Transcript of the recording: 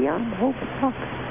beyond hope and luck.